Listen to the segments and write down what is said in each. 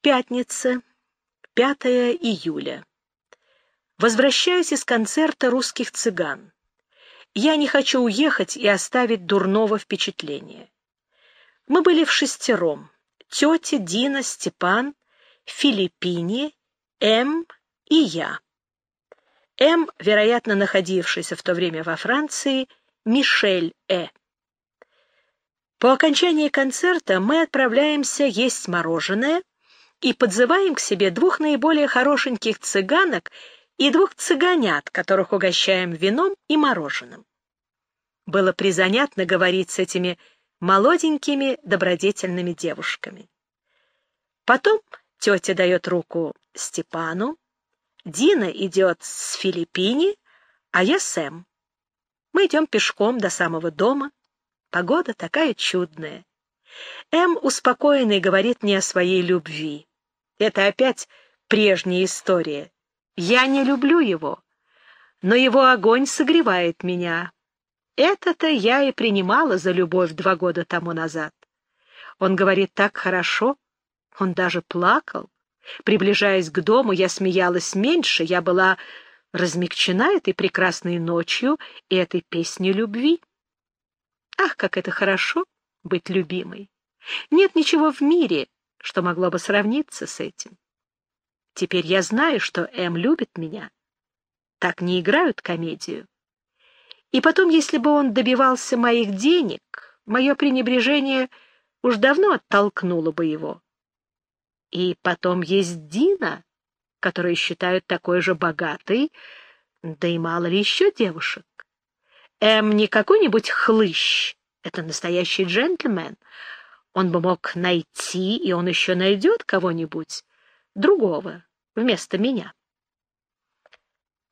Пятница, 5 июля. Возвращаюсь из концерта русских цыган. Я не хочу уехать и оставить дурного впечатления. Мы были в шестером. Тетя, Дина, Степан, Филиппини, М и я. М, вероятно, находившийся в то время во Франции, Мишель Э. По окончании концерта мы отправляемся есть мороженое и подзываем к себе двух наиболее хорошеньких цыганок и двух цыганят, которых угощаем вином и мороженым. Было призанятно говорить с этими молоденькими добродетельными девушками. Потом тетя дает руку Степану, Дина идет с Филиппини, а я с Эм. Мы идем пешком до самого дома. Погода такая чудная. Эм, успокоенный, говорит мне о своей любви. Это опять прежняя история. Я не люблю его, но его огонь согревает меня. Это-то я и принимала за любовь два года тому назад. Он говорит так хорошо, он даже плакал. Приближаясь к дому, я смеялась меньше, я была размягчена этой прекрасной ночью и этой песней любви. Ах, как это хорошо быть любимой! Нет ничего в мире, что могло бы сравниться с этим. Теперь я знаю, что М любит меня. Так не играют комедию. И потом, если бы он добивался моих денег, мое пренебрежение уж давно оттолкнуло бы его. И потом есть Дина, которую считают такой же богатой, да и мало ли еще девушек. М не какой-нибудь хлыщ, это настоящий джентльмен. Он бы мог найти, и он еще найдет кого-нибудь другого вместо меня.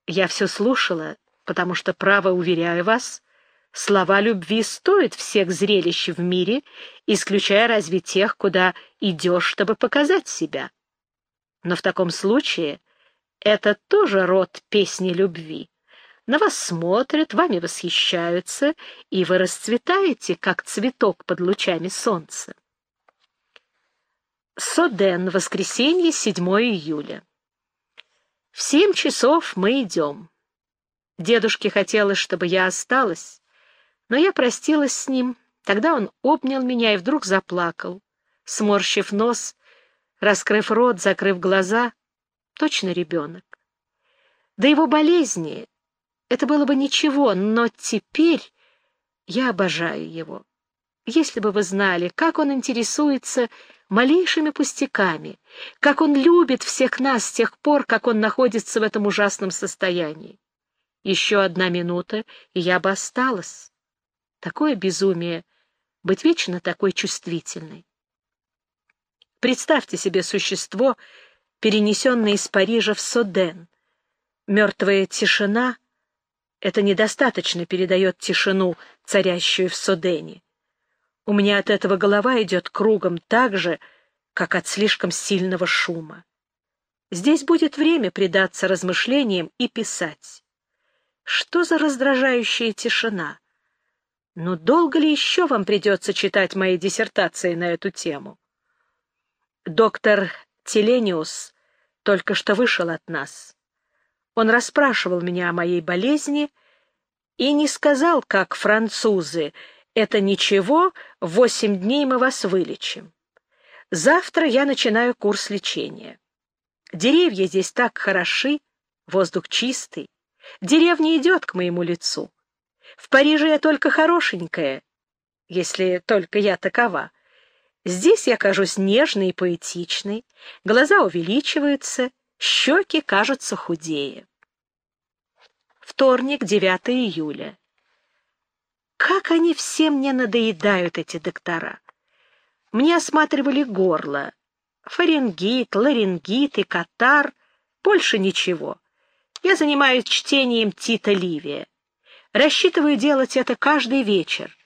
Я все слушала, потому что, право уверяю вас, слова любви стоят всех зрелищ в мире, исключая разве тех, куда идешь, чтобы показать себя. Но в таком случае это тоже род песни любви. На вас смотрят, вами восхищаются, и вы расцветаете, как цветок под лучами солнца. Соден, воскресенье, 7 июля. В семь часов мы идем. Дедушке хотелось, чтобы я осталась, но я простилась с ним. Тогда он обнял меня и вдруг заплакал, сморщив нос, раскрыв рот, закрыв глаза. Точно ребенок. До его болезни это было бы ничего, но теперь я обожаю его. Если бы вы знали, как он интересуется малейшими пустяками, как он любит всех нас с тех пор, как он находится в этом ужасном состоянии. Еще одна минута, и я бы осталась. Такое безумие — быть вечно такой чувствительной. Представьте себе существо, перенесенное из Парижа в Соден. Мертвая тишина — это недостаточно передает тишину, царящую в Содене. У меня от этого голова идет кругом так же, как от слишком сильного шума. Здесь будет время предаться размышлениям и писать. Что за раздражающая тишина? Но долго ли еще вам придется читать мои диссертации на эту тему? Доктор Телениус только что вышел от нас. Он расспрашивал меня о моей болезни и не сказал, как французы — это ничего, восемь дней мы вас вылечим. Завтра я начинаю курс лечения. Деревья здесь так хороши, воздух чистый. Деревня идет к моему лицу. В Париже я только хорошенькая, если только я такова. Здесь я кажусь нежной и поэтичной, глаза увеличиваются, щеки кажутся худее. Вторник, 9 июля. Как они все мне надоедают, эти доктора. Мне осматривали горло. Фарингит, ларингит и катар. Больше ничего. Я занимаюсь чтением Тита Ливия. Рассчитываю делать это каждый вечер.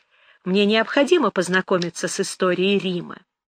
Мне необходимо познакомиться с историей Рима.